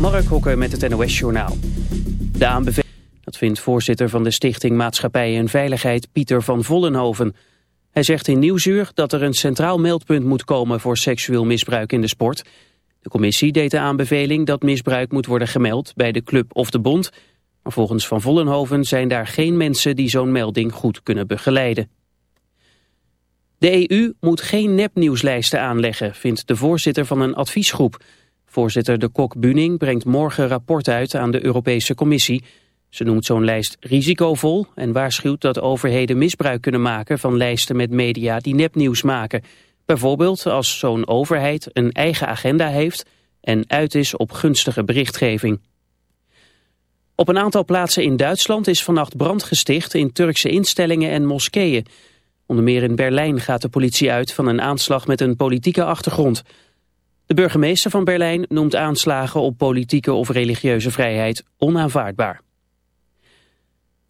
Mark Hokker met het NOS Journaal. De aanbeveling, dat vindt voorzitter van de Stichting Maatschappij en Veiligheid Pieter van Vollenhoven. Hij zegt in Nieuwsuur dat er een centraal meldpunt moet komen voor seksueel misbruik in de sport. De commissie deed de aanbeveling dat misbruik moet worden gemeld bij de club of de bond. Maar volgens Van Vollenhoven zijn daar geen mensen die zo'n melding goed kunnen begeleiden. De EU moet geen nepnieuwslijsten aanleggen, vindt de voorzitter van een adviesgroep. Voorzitter de Kok-Buning brengt morgen rapport uit aan de Europese Commissie. Ze noemt zo'n lijst risicovol en waarschuwt dat overheden misbruik kunnen maken van lijsten met media die nepnieuws maken. Bijvoorbeeld als zo'n overheid een eigen agenda heeft en uit is op gunstige berichtgeving. Op een aantal plaatsen in Duitsland is vannacht brand gesticht in Turkse instellingen en moskeeën. Onder meer in Berlijn gaat de politie uit van een aanslag met een politieke achtergrond. De burgemeester van Berlijn noemt aanslagen op politieke of religieuze vrijheid onaanvaardbaar.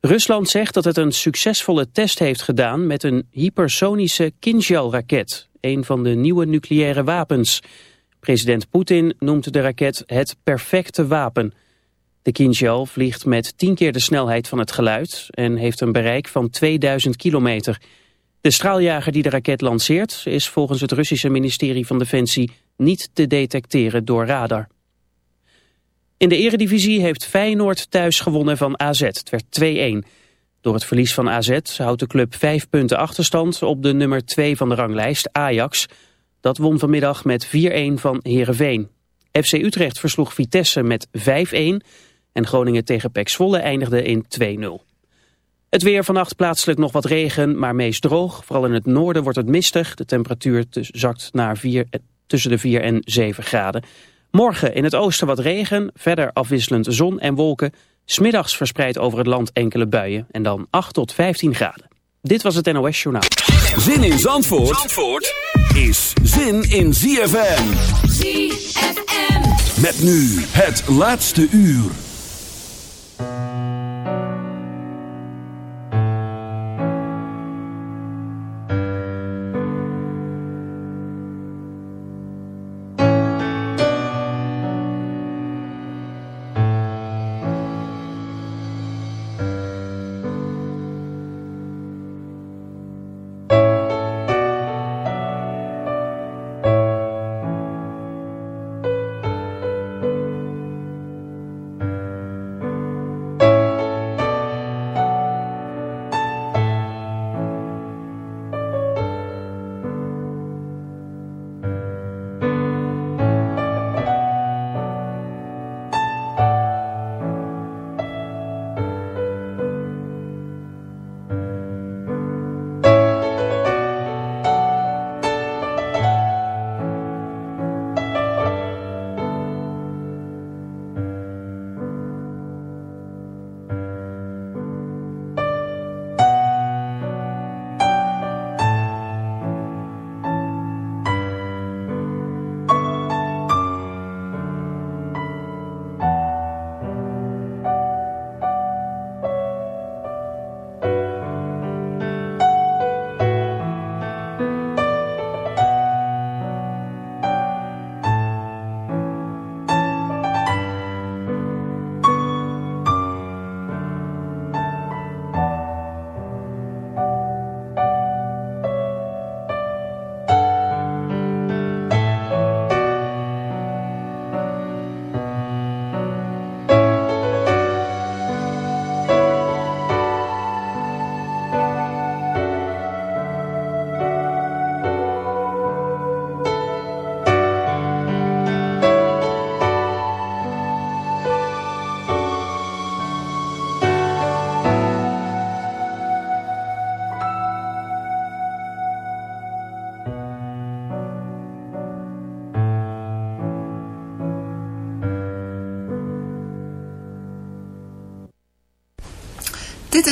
Rusland zegt dat het een succesvolle test heeft gedaan met een hypersonische Kinjal-raket, een van de nieuwe nucleaire wapens. President Poetin noemt de raket het perfecte wapen. De Kinjal vliegt met tien keer de snelheid van het geluid en heeft een bereik van 2000 kilometer. De straaljager die de raket lanceert is volgens het Russische ministerie van Defensie niet te detecteren door radar. In de eredivisie heeft Feyenoord thuis gewonnen van AZ. Het werd 2-1. Door het verlies van AZ houdt de club vijf punten achterstand op de nummer 2 van de ranglijst, Ajax. Dat won vanmiddag met 4-1 van Heerenveen. FC Utrecht versloeg Vitesse met 5-1 en Groningen tegen PEC Zwolle eindigde in 2-0. Het weer vannacht plaatselijk nog wat regen, maar meest droog. Vooral in het noorden wordt het mistig. De temperatuur zakt naar 4, eh, tussen de 4 en 7 graden. Morgen in het oosten wat regen, verder afwisselend zon en wolken. Smiddags verspreid over het land enkele buien en dan 8 tot 15 graden. Dit was het NOS Journaal. Zin in Zandvoort, Zandvoort is zin in ZFM. ZFM. Met nu het laatste uur.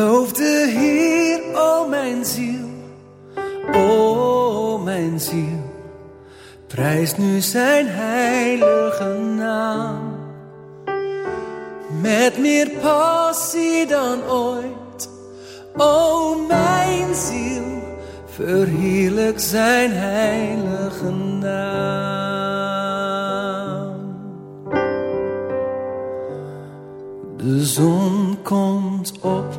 Loof de Heer, o mijn ziel, o mijn ziel. Prijs nu zijn heilige naam. Met meer passie dan ooit, o mijn ziel. Verheerlijk zijn heilige naam. De zon komt op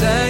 Verheerlijk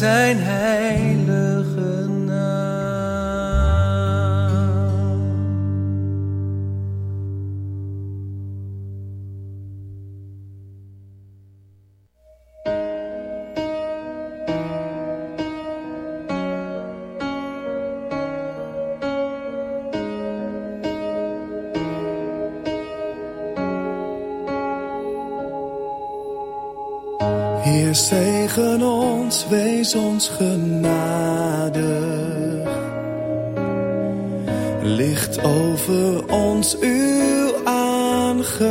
在哪 zegen ons, wees ons genadig. Licht over ons uw aangezicht.